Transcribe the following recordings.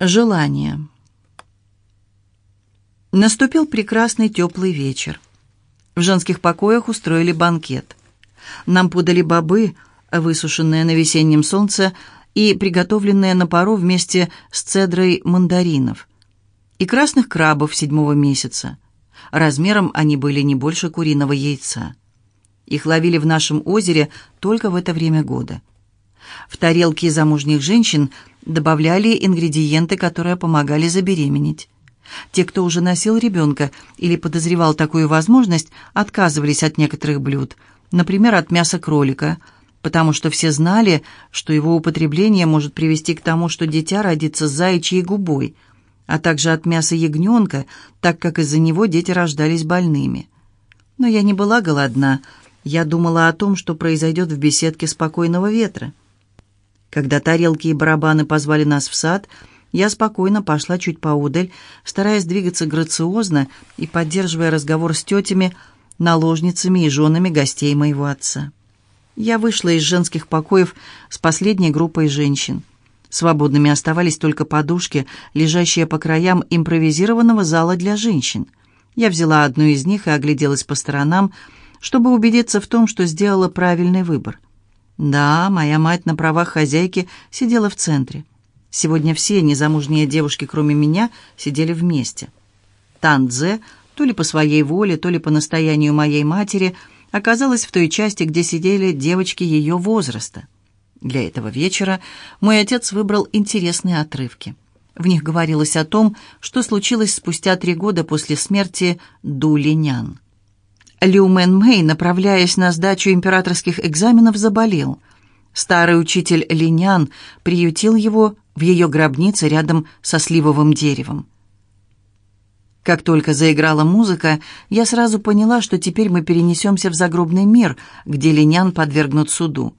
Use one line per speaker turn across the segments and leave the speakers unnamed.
Желание. Наступил прекрасный теплый вечер. В женских покоях устроили банкет. Нам подали бобы, высушенные на весеннем солнце и приготовленные на пару вместе с цедрой мандаринов, и красных крабов седьмого месяца. Размером они были не больше куриного яйца. Их ловили в нашем озере только в это время года. В тарелки замужних женщин добавляли ингредиенты, которые помогали забеременеть. Те, кто уже носил ребенка или подозревал такую возможность, отказывались от некоторых блюд, например, от мяса кролика, потому что все знали, что его употребление может привести к тому, что дитя родится с заячьей губой, а также от мяса ягненка, так как из-за него дети рождались больными. Но я не была голодна, я думала о том, что произойдет в беседке спокойного ветра. Когда тарелки и барабаны позвали нас в сад, я спокойно пошла чуть поудаль, стараясь двигаться грациозно и поддерживая разговор с тетями, наложницами и женами гостей моего отца. Я вышла из женских покоев с последней группой женщин. Свободными оставались только подушки, лежащие по краям импровизированного зала для женщин. Я взяла одну из них и огляделась по сторонам, чтобы убедиться в том, что сделала правильный выбор. Да, моя мать на правах хозяйки сидела в центре. Сегодня все незамужние девушки, кроме меня, сидели вместе. Тандзе, то ли по своей воле, то ли по настоянию моей матери, оказалась в той части, где сидели девочки ее возраста. Для этого вечера мой отец выбрал интересные отрывки. В них говорилось о том, что случилось спустя три года после смерти Ду Линян. Лю Мэн Мэй, направляясь на сдачу императорских экзаменов, заболел. Старый учитель Линян приютил его в ее гробнице рядом со сливовым деревом. Как только заиграла музыка, я сразу поняла, что теперь мы перенесемся в загробный мир, где Линян подвергнут суду.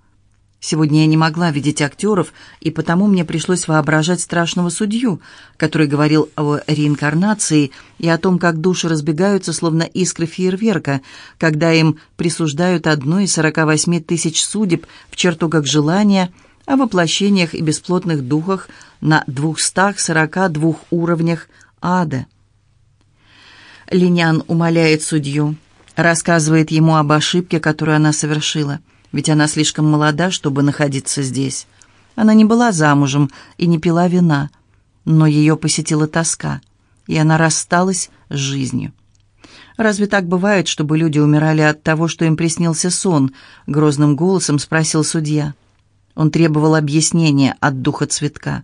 Сегодня я не могла видеть актеров, и потому мне пришлось воображать страшного судью, который говорил о реинкарнации и о том, как души разбегаются, словно искры фейерверка, когда им присуждают одну из сорока восьми тысяч судеб в чертогах желания, о воплощениях и бесплотных духах на двухстах сорока двух уровнях ада. Линян умоляет судью, рассказывает ему об ошибке, которую она совершила – ведь она слишком молода, чтобы находиться здесь. Она не была замужем и не пила вина, но ее посетила тоска, и она рассталась с жизнью. «Разве так бывает, чтобы люди умирали от того, что им приснился сон?» — грозным голосом спросил судья. Он требовал объяснения от духа цветка.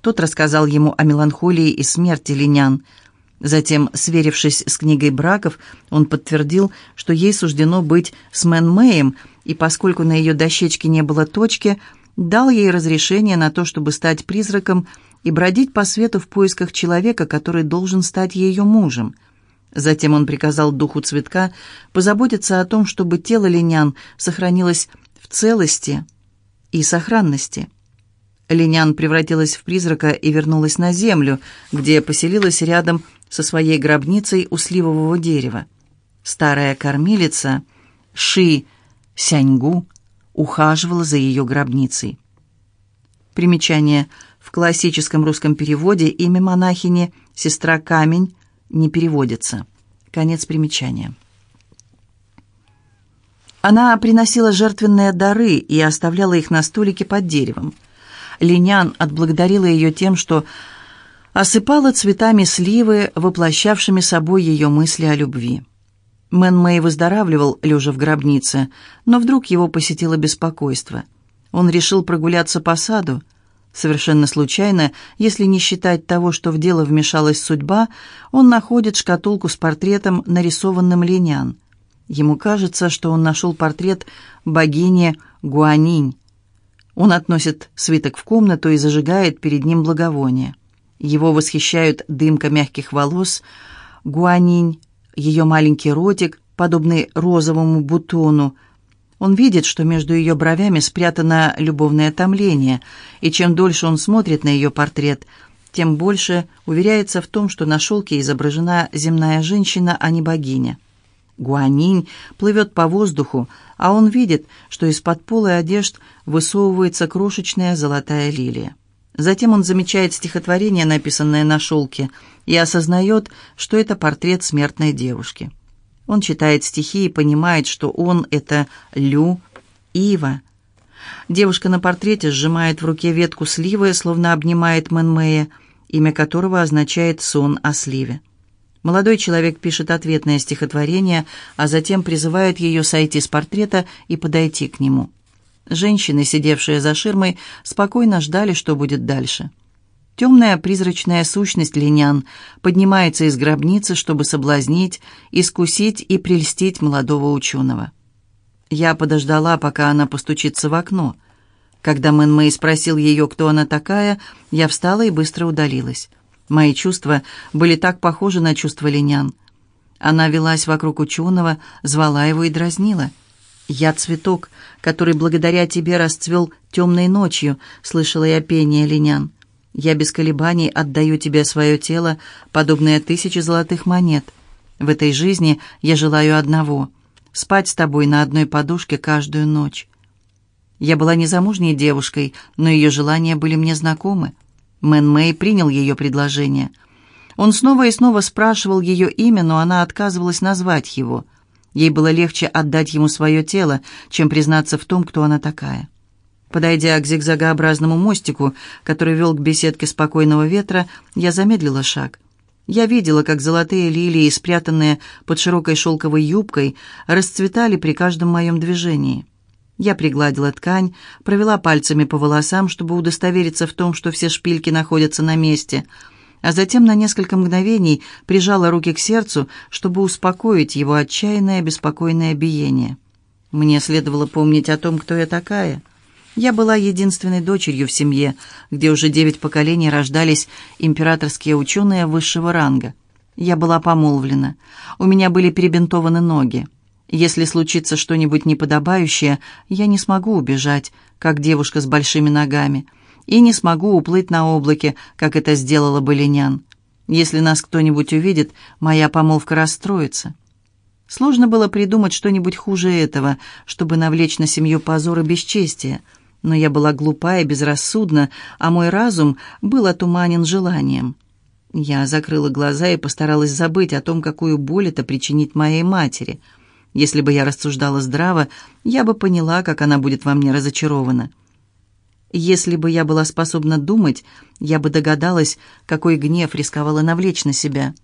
Тот рассказал ему о меланхолии и смерти линян. Затем, сверившись с книгой браков, он подтвердил, что ей суждено быть с Мэн Мэем, и поскольку на ее дощечке не было точки, дал ей разрешение на то, чтобы стать призраком и бродить по свету в поисках человека, который должен стать ее мужем. Затем он приказал духу цветка позаботиться о том, чтобы тело линян сохранилось в целости и сохранности. Линян превратилась в призрака и вернулась на землю, где поселилась рядом со своей гробницей у сливового дерева. Старая кормилица Ши Сяньгу ухаживала за ее гробницей. Примечание. В классическом русском переводе имя монахини «Сестра Камень» не переводится. Конец примечания. Она приносила жертвенные дары и оставляла их на столике под деревом. Линян отблагодарила ее тем, что осыпала цветами сливы, воплощавшими собой ее мысли о любви. Мэн Мэй выздоравливал, лежа в гробнице, но вдруг его посетило беспокойство. Он решил прогуляться по саду. Совершенно случайно, если не считать того, что в дело вмешалась судьба, он находит шкатулку с портретом, нарисованным Линян. Ему кажется, что он нашел портрет богини Гуанинь. Он относит свиток в комнату и зажигает перед ним благовоние. Его восхищают дымка мягких волос, Гуанинь, ее маленький ротик, подобный розовому бутону. Он видит, что между ее бровями спрятано любовное томление, и чем дольше он смотрит на ее портрет, тем больше уверяется в том, что на шелке изображена земная женщина, а не богиня. Гуанинь плывет по воздуху, а он видит, что из-под полы одежд высовывается крошечная золотая лилия. Затем он замечает стихотворение, написанное на шелке, и осознает, что это портрет смертной девушки. Он читает стихи и понимает, что он — это Лю, Ива. Девушка на портрете сжимает в руке ветку сливы, словно обнимает Мэнмэя, имя которого означает «сон о сливе». Молодой человек пишет ответное стихотворение, а затем призывает ее сойти с портрета и подойти к нему. Женщины, сидевшие за ширмой, спокойно ждали, что будет дальше. Темная призрачная сущность линян поднимается из гробницы, чтобы соблазнить, искусить и прельстить молодого ученого. Я подождала, пока она постучится в окно. Когда Мэн Мэй спросил ее, кто она такая, я встала и быстро удалилась. Мои чувства были так похожи на чувства линян. Она велась вокруг ученого, звала его и дразнила. «Я цветок, который благодаря тебе расцвел темной ночью», — слышала я пение линян. Я без колебаний отдаю тебе свое тело, подобное тысяче золотых монет. В этой жизни я желаю одного — спать с тобой на одной подушке каждую ночь. Я была незамужней девушкой, но ее желания были мне знакомы. Мэн Мэй принял ее предложение. Он снова и снова спрашивал ее имя, но она отказывалась назвать его. Ей было легче отдать ему свое тело, чем признаться в том, кто она такая. Подойдя к зигзагообразному мостику, который вел к беседке спокойного ветра, я замедлила шаг. Я видела, как золотые лилии, спрятанные под широкой шелковой юбкой, расцветали при каждом моем движении. Я пригладила ткань, провела пальцами по волосам, чтобы удостовериться в том, что все шпильки находятся на месте, а затем на несколько мгновений прижала руки к сердцу, чтобы успокоить его отчаянное беспокойное биение. Мне следовало помнить о том, кто я такая — я была единственной дочерью в семье, где уже девять поколений рождались императорские ученые высшего ранга. Я была помолвлена. У меня были перебинтованы ноги. Если случится что-нибудь неподобающее, я не смогу убежать, как девушка с большими ногами, и не смогу уплыть на облаке, как это сделала бы Линян. Если нас кто-нибудь увидит, моя помолвка расстроится. Сложно было придумать что-нибудь хуже этого, чтобы навлечь на семью позор и бесчестие — но я была глупа и безрассудна, а мой разум был отуманен желанием. Я закрыла глаза и постаралась забыть о том, какую боль это причинит моей матери. Если бы я рассуждала здраво, я бы поняла, как она будет во мне разочарована. Если бы я была способна думать, я бы догадалась, какой гнев рисковала навлечь на себя.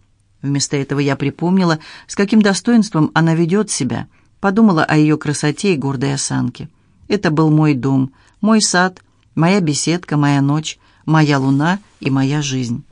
Вместо этого я припомнила, с каким достоинством она ведет себя, подумала о ее красоте и гордой осанке. Это был мой дом, мой сад, моя беседка, моя ночь, моя луна и моя жизнь.